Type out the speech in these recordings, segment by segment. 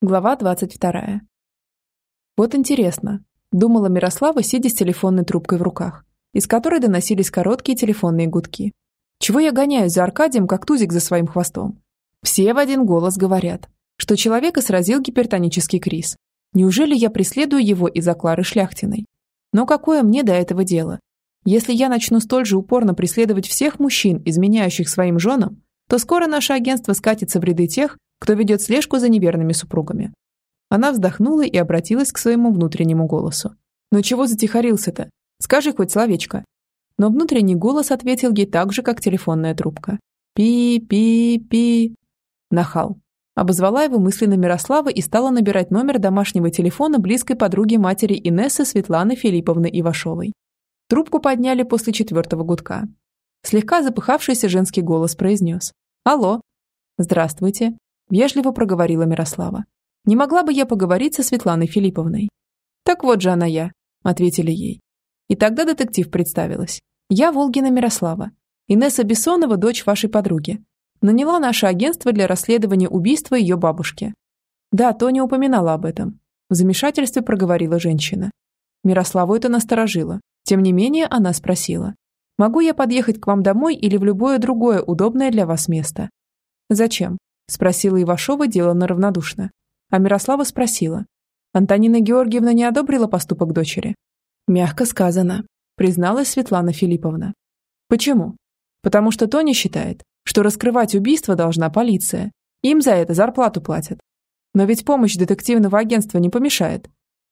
Глава 22. Вот интересно, думала Мирослава, сидя с телефонной трубкой в руках, из которой доносились короткие телефонные гудки. Чего я гоняюсь за Аркадием, как тузик за своим хвостом? Все в один голос говорят, что человека сразил гипертонический криз. Неужели я преследую его из-за Клары Шляхтиной? Но какое мне до этого дело? Если я начну столь же упорно преследовать всех мужчин, изменяющих своим женам, то скоро наше агентство скатится в ряды тех, кто ведет слежку за неверными супругами. Она вздохнула и обратилась к своему внутреннему голосу. «Ну чего затихарился-то? Скажи хоть словечко». Но внутренний голос ответил ей так же, как телефонная трубка. «Пи-пи-пи». Нахал. Обозвала его мысленно Мирослава и стала набирать номер домашнего телефона близкой подруги матери Инессы Светланы Филипповны Ивашовой. Трубку подняли после четвертого гудка. Слегка запыхавшийся женский голос произнес. «Алло». «Здравствуйте», Вежливо проговорила Мирослава. «Не могла бы я поговорить со Светланой Филипповной?» «Так вот же она я», — ответили ей. И тогда детектив представилась. «Я Волгина Мирослава. Инесса Бессонова, дочь вашей подруги. Наняла наше агентство для расследования убийства ее бабушки». «Да, Тоня упоминала об этом». В замешательстве проговорила женщина. Мирославу это насторожило. Тем не менее, она спросила. «Могу я подъехать к вам домой или в любое другое удобное для вас место?» «Зачем?» Спросила Ивашова деланно равнодушно. А Мирослава спросила. Антонина Георгиевна не одобрила поступок дочери? Мягко сказано, призналась Светлана Филипповна. Почему? Потому что Тоня считает, что раскрывать убийство должна полиция. Им за это зарплату платят. Но ведь помощь детективного агентства не помешает.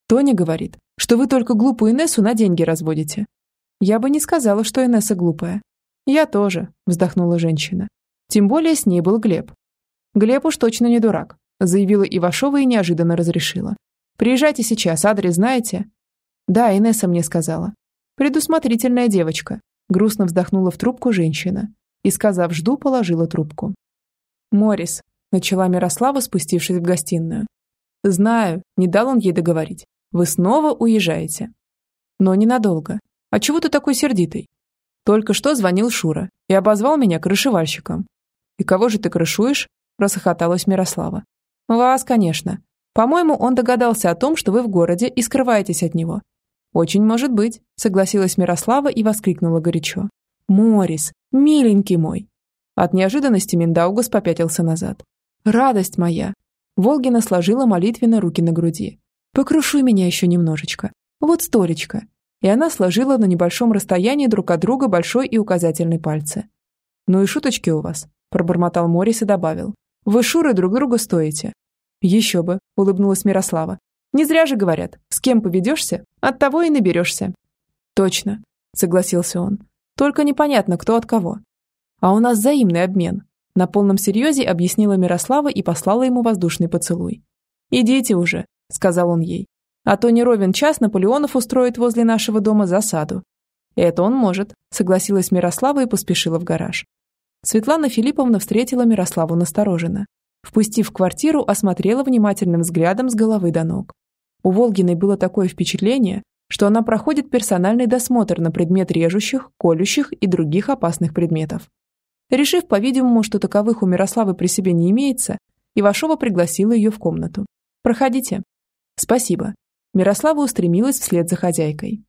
Тоня говорит, что вы только глупую Инессу на деньги разводите. Я бы не сказала, что Инесса глупая. Я тоже, вздохнула женщина. Тем более с ней был Глеб, Глеб уж точно не дурак, заявила Ивашова и неожиданно разрешила. Приезжайте сейчас, адрес знаете? Да, Инесса мне сказала. Предусмотрительная девочка. Грустно вздохнула в трубку женщина и, сказав «жду», положила трубку. «Морис», — начала Мирослава, спустившись в гостиную. «Знаю», — не дал он ей договорить. «Вы снова уезжаете». «Но ненадолго. А чего ты такой сердитый?» Только что звонил Шура и обозвал меня крышевальщиком. «И кого же ты крышуешь?» Расхохоталась Мирослава. «Вас, конечно. По-моему, он догадался о том, что вы в городе и скрываетесь от него». «Очень может быть», — согласилась Мирослава и воскликнула горячо. «Морис, миленький мой!» От неожиданности Миндаугас попятился назад. «Радость моя!» Волгина сложила молитвенно руки на груди. «Покрушуй меня еще немножечко. Вот столечко». И она сложила на небольшом расстоянии друг от друга большой и указательный пальцы. «Ну и шуточки у вас», – пробормотал Морис и добавил. Вы Шуры друг друга стоите». «Еще бы», — улыбнулась Мирослава. «Не зря же говорят, с кем поведешься, от того и наберешься». «Точно», — согласился он. «Только непонятно, кто от кого». «А у нас взаимный обмен», — на полном серьезе объяснила Мирослава и послала ему воздушный поцелуй. «Идите уже», — сказал он ей. «А то не ровен час Наполеонов устроит возле нашего дома засаду». «Это он может», — согласилась Мирослава и поспешила в гараж. Светлана Филипповна встретила Мирославу настороженно. Впустив в квартиру, осмотрела внимательным взглядом с головы до ног. У Волгиной было такое впечатление, что она проходит персональный досмотр на предмет режущих, колющих и других опасных предметов. Решив, по-видимому, что таковых у Мирославы при себе не имеется, Ивашова пригласила ее в комнату. «Проходите». «Спасибо». Мирослава устремилась вслед за хозяйкой.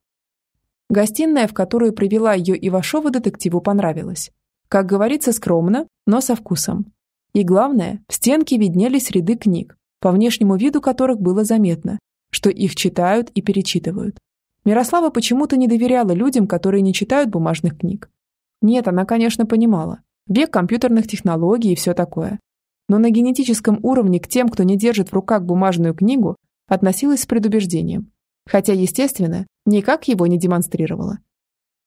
Гостиная, в которую привела ее Ивашова, детективу понравилась. Как говорится, скромно, но со вкусом. И главное, в стенке виднелись ряды книг, по внешнему виду которых было заметно, что их читают и перечитывают. Мирослава почему-то не доверяла людям, которые не читают бумажных книг. Нет, она, конечно, понимала. Век компьютерных технологий и все такое. Но на генетическом уровне к тем, кто не держит в руках бумажную книгу, относилась с предубеждением. Хотя, естественно, никак его не демонстрировала.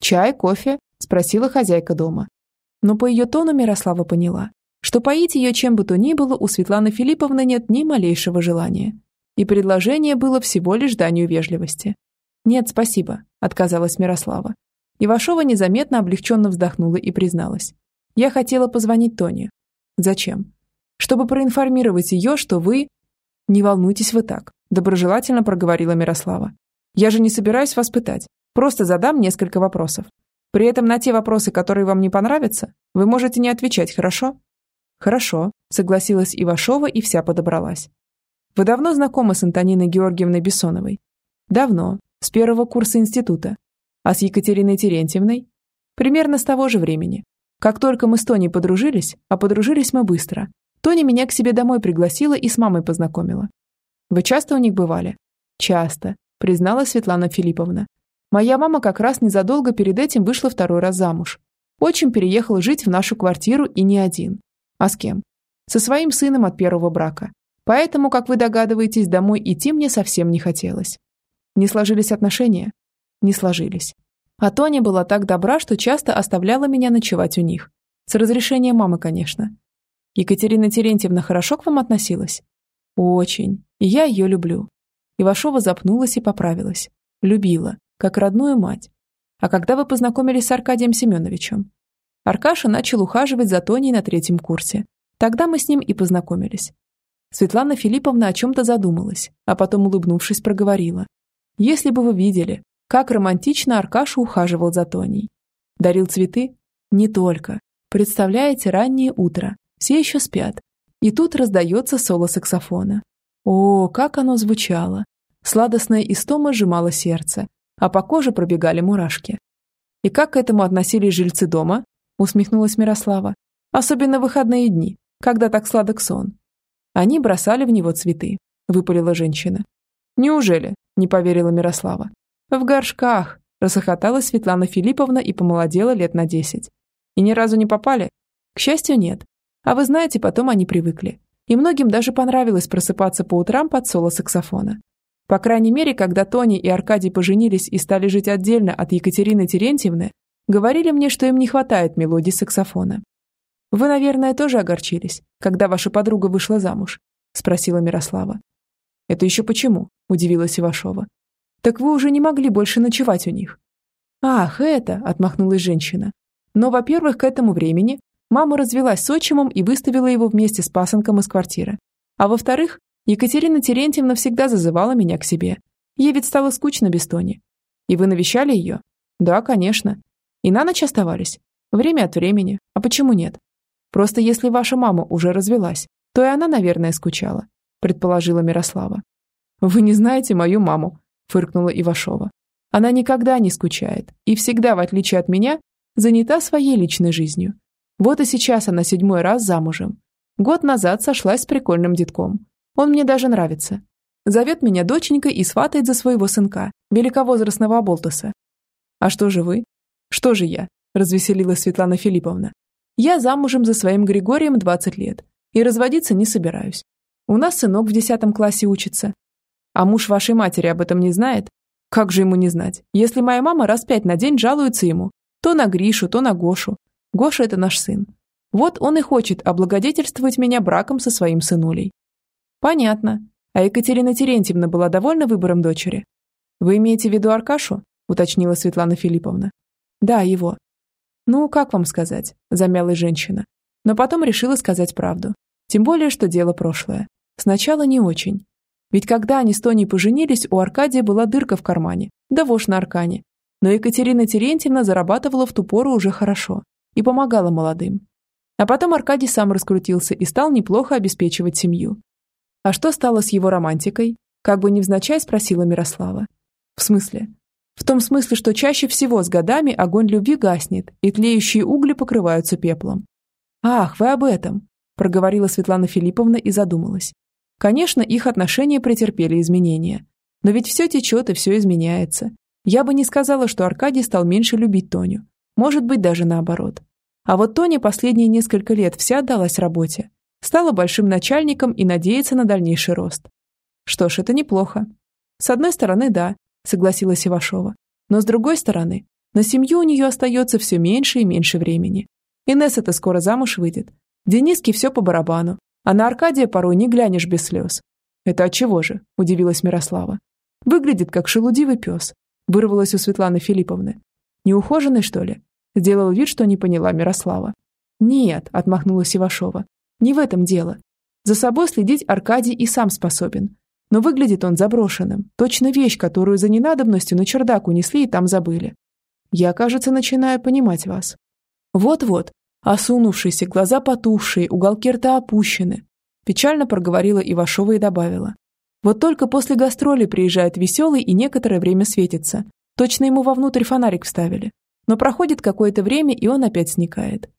«Чай, кофе?» – спросила хозяйка дома, но по ее тону Мирослава поняла, что поить ее чем бы то ни было у Светланы Филипповны нет ни малейшего желания. И предложение было всего лишь данью вежливости. «Нет, спасибо», – отказалась Мирослава. Ивашова незаметно облегченно вздохнула и призналась. «Я хотела позвонить Тоне». «Зачем?» «Чтобы проинформировать ее, что вы...» «Не волнуйтесь вы так», – доброжелательно проговорила Мирослава. «Я же не собираюсь вас пытать. Просто задам несколько вопросов. При этом на те вопросы, которые вам не понравятся, вы можете не отвечать, хорошо? Хорошо, согласилась Ивашова и вся подобралась. Вы давно знакомы с Антониной Георгиевной Бессоновой? Давно, с первого курса института. А с Екатериной Терентьевной? Примерно с того же времени. Как только мы с Тони подружились, а подружились мы быстро, Тони меня к себе домой пригласила и с мамой познакомила. Вы часто у них бывали? Часто, признала Светлана Филипповна. Моя мама как раз незадолго перед этим вышла второй раз замуж. Очень переехал жить в нашу квартиру и не один. А с кем? Со своим сыном от первого брака. Поэтому, как вы догадываетесь, домой идти мне совсем не хотелось. Не сложились отношения? Не сложились. А Тоня была так добра, что часто оставляла меня ночевать у них. С разрешения мамы, конечно. Екатерина Терентьевна хорошо к вам относилась? Очень. И я ее люблю. Ивашова запнулась и поправилась. Любила, как родную мать. А когда вы познакомились с Аркадием Семеновичем? Аркаша начал ухаживать за Тоней на третьем курсе. Тогда мы с ним и познакомились. Светлана Филипповна о чем-то задумалась, а потом, улыбнувшись, проговорила. «Если бы вы видели, как романтично Аркаша ухаживал за Тоней. Дарил цветы? Не только. Представляете, раннее утро. Все еще спят. И тут раздается соло саксофона. О, как оно звучало! Сладостная истома сжимала сердце, а по коже пробегали мурашки. «И как к этому относились жильцы дома?» усмехнулась Мирослава. «Особенно в выходные дни, когда так сладок сон. Они бросали в него цветы, выпалила женщина. Неужели? Не поверила Мирослава. В горшках, расхохоталась Светлана Филипповна и помолодела лет на десять. И ни разу не попали? К счастью, нет. А вы знаете, потом они привыкли. И многим даже понравилось просыпаться по утрам под соло саксофона. По крайней мере, когда Тони и Аркадий поженились и стали жить отдельно от Екатерины Терентьевны, говорили мне, что им не хватает мелодий саксофона. «Вы, наверное, тоже огорчились, когда ваша подруга вышла замуж?» – спросила Мирослава. «Это еще почему?» – удивилась Ивашова. «Так вы уже не могли больше ночевать у них». «Ах, это!» – отмахнулась женщина. «Но, во-первых, к этому времени мама развелась с отчимом и выставила его вместе с пасынком из квартиры. А во-вторых, Екатерина Терентьевна всегда зазывала меня к себе. Ей ведь стало скучно без Тони. И вы навещали ее? Да, конечно. И на ночь оставались? Время от времени. А почему нет? Просто если ваша мама уже развелась, то и она, наверное, скучала», – предположила Мирослава. «Вы не знаете мою маму», – фыркнула Ивашова. «Она никогда не скучает и всегда, в отличие от меня, занята своей личной жизнью. Вот и сейчас она седьмой раз замужем. Год назад сошлась с прикольным детком. Он мне даже нравится. Зовет меня доченькой и сватает за своего сынка, великовозрастного оболтуса. А что же вы? Что же я? Развеселилась Светлана Филипповна. Я замужем за своим Григорием 20 лет и разводиться не собираюсь. У нас сынок в 10 классе учится. А муж вашей матери об этом не знает? Как же ему не знать, если моя мама раз пять на день жалуется ему? То на Гришу, то на Гошу. Гоша – это наш сын. Вот он и хочет облагодетельствовать меня браком со своим сынулей. Понятно. А Екатерина Терентьевна была довольна выбором дочери? Вы имеете в виду Аркашу? Уточнила Светлана Филипповна. Да, его. «Ну, как вам сказать?» – замялась женщина. Но потом решила сказать правду. Тем более, что дело прошлое. Сначала не очень. Ведь когда они с Тоней поженились, у Аркадия была дырка в кармане, да вошь на аркане. Но Екатерина Терентьевна зарабатывала в ту пору уже хорошо и помогала молодым. А потом Аркадий сам раскрутился и стал неплохо обеспечивать семью. А что стало с его романтикой? Как бы невзначай спросила Мирослава. В смысле? В том смысле, что чаще всего с годами огонь любви гаснет, и тлеющие угли покрываются пеплом. «Ах, вы об этом!» – проговорила Светлана Филипповна и задумалась. Конечно, их отношения претерпели изменения. Но ведь все течет и все изменяется. Я бы не сказала, что Аркадий стал меньше любить Тоню. Может быть, даже наоборот. А вот Тоня последние несколько лет вся отдалась работе. Стала большим начальником и надеется на дальнейший рост. Что ж, это неплохо. С одной стороны, да, согласилась Ивашова. Но с другой стороны, на семью у нее остается все меньше и меньше времени. Инесса-то скоро замуж выйдет. Дениске все по барабану, а на Аркадия порой не глянешь без слез. «Это от чего же?» – удивилась Мирослава. «Выглядит, как шелудивый пес», – вырвалась у Светланы Филипповны. «Неухоженный, что ли?» – сделал вид, что не поняла Мирослава. «Нет», – отмахнулась Ивашова. «Не в этом дело. За собой следить Аркадий и сам способен. Но выглядит он заброшенным. Точно вещь, которую за ненадобностью на чердак унесли и там забыли. Я, кажется, начинаю понимать вас. Вот-вот, осунувшиеся, глаза потухшие, уголки рта опущены. Печально проговорила Ивашова и добавила. Вот только после гастроли приезжает веселый и некоторое время светится. Точно ему вовнутрь фонарик вставили. Но проходит какое-то время, и он опять сникает.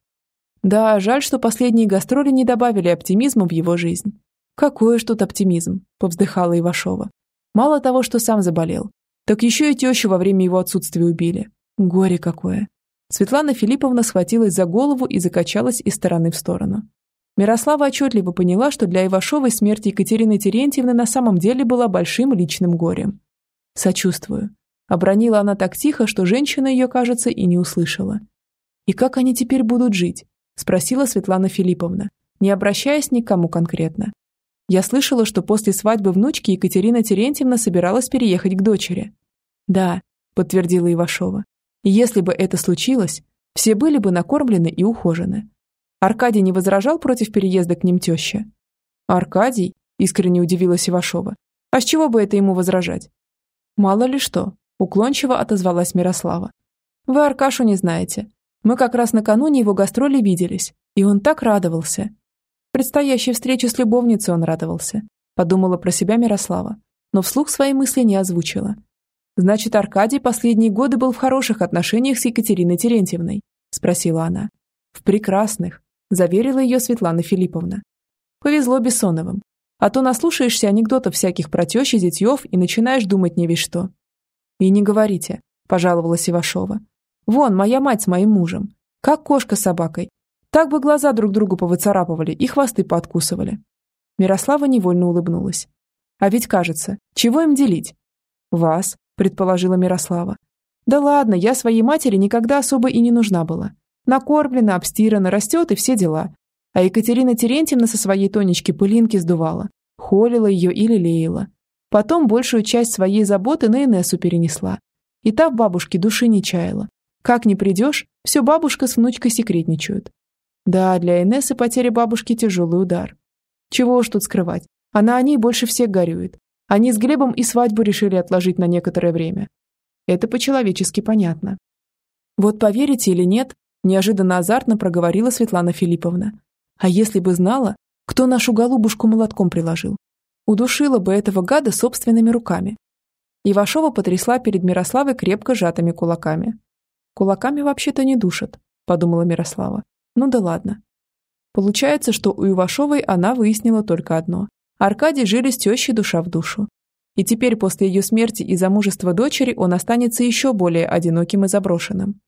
Да, жаль, что последние гастроли не добавили оптимизма в его жизнь. «Какой уж тут оптимизм», – повздыхала Ивашова. «Мало того, что сам заболел, так еще и тещу во время его отсутствия убили. Горе какое!» Светлана Филипповна схватилась за голову и закачалась из стороны в сторону. Мирослава отчетливо поняла, что для Ивашовой смерть Екатерины Терентьевны на самом деле была большим личным горем. «Сочувствую». Обронила она так тихо, что женщина ее, кажется, и не услышала. «И как они теперь будут жить?» – спросила Светлана Филипповна, не обращаясь ни к кому конкретно. Я слышала, что после свадьбы внучки Екатерина Терентьевна собиралась переехать к дочери. Да, подтвердила Ивашова. Если бы это случилось, все были бы накормлены и ухожены. Аркадий не возражал против переезда к ним тещи? Аркадий? Искренне удивилась Ивашова. А с чего бы это ему возражать? Мало ли что, уклончиво отозвалась Мирослава. Вы Аркашу не знаете. Мы как раз накануне его гастроли виделись, и он так радовался. Предстоящей встрече с любовницей он радовался. Подумала про себя Мирослава, но вслух свои мысли не озвучила. Значит, Аркадий последние годы был в хороших отношениях с Екатериной Терентьевной? Спросила она. В прекрасных, заверила ее Светлана Филипповна. Повезло Бессоновым. А то наслушаешься анекдотов всяких про тещи, детьев и начинаешь думать не весь что. И не говорите, пожаловалась Ивашова. Вон, моя мать с моим мужем. Как кошка с собакой. Так бы глаза друг другу повыцарапывали и хвосты пооткусывали. Мирослава невольно улыбнулась. А ведь кажется, чего им делить? Вас, предположила Мирослава. Да ладно, я своей матери никогда особо и не нужна была. Накормлена, обстирана, растет и все дела. А Екатерина Терентьевна со своей Тонечки пылинки сдувала, холила ее или лелеяла. Потом большую часть своей заботы на Инессу перенесла. И та в бабушке души не чаяла. Как не придешь, все бабушка с внучкой секретничают. Да, для Инессы потеря бабушки тяжелый удар. Чего уж тут скрывать. Она о ней больше всех горюет. Они с Глебом и свадьбу решили отложить на некоторое время. Это по-человечески понятно. Вот поверите или нет, неожиданно азартно проговорила Светлана Филипповна. А если бы знала, кто нашу голубушку молотком приложил? Удушила бы этого гада собственными руками. Ивашова потрясла перед Мирославой крепко сжатыми кулаками. «Кулаками вообще-то не душат», – подумала Мирослава. Ну да ладно. Получается, что у Ивашовой она выяснила только одно. Аркадий жили с тещей душа в душу. И теперь после ее смерти и замужества дочери он останется еще более одиноким и заброшенным.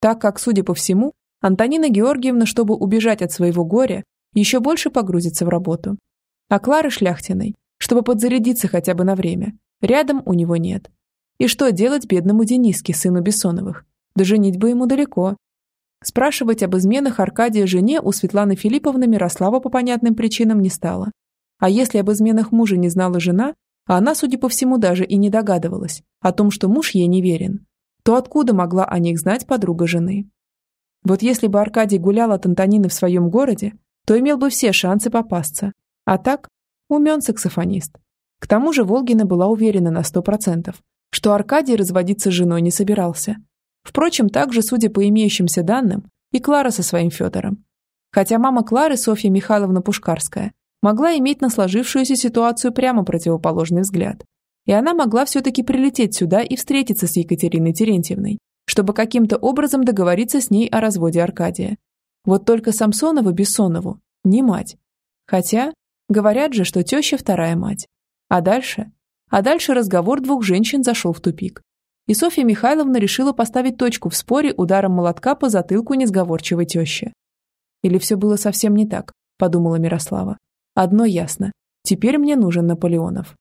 Так как, судя по всему, Антонина Георгиевна, чтобы убежать от своего горя, еще больше погрузится в работу. А Клары Шляхтиной, чтобы подзарядиться хотя бы на время, рядом у него нет. И что делать бедному Дениске, сыну Бессоновых? Да женить бы ему далеко, Спрашивать об изменах Аркадия жене у Светланы Филипповны Мирослава по понятным причинам не стала. А если об изменах мужа не знала жена, а она, судя по всему, даже и не догадывалась о том, что муж ей не верен, то откуда могла о них знать подруга жены? Вот если бы Аркадий гулял от Антонины в своем городе, то имел бы все шансы попасться. А так, умен саксофонист. К тому же Волгина была уверена на сто процентов, что Аркадий разводиться с женой не собирался – Впрочем, также, судя по имеющимся данным, и Клара со своим Федором. Хотя мама Клары, Софья Михайловна Пушкарская, могла иметь на сложившуюся ситуацию прямо противоположный взгляд. И она могла все-таки прилететь сюда и встретиться с Екатериной Терентьевной, чтобы каким-то образом договориться с ней о разводе Аркадия. Вот только Самсонова Бессонову не мать. Хотя, говорят же, что теща вторая мать. А дальше? А дальше разговор двух женщин зашел в тупик и Софья Михайловна решила поставить точку в споре ударом молотка по затылку несговорчивой тещи. Или все было совсем не так, подумала Мирослава. Одно ясно. Теперь мне нужен Наполеонов.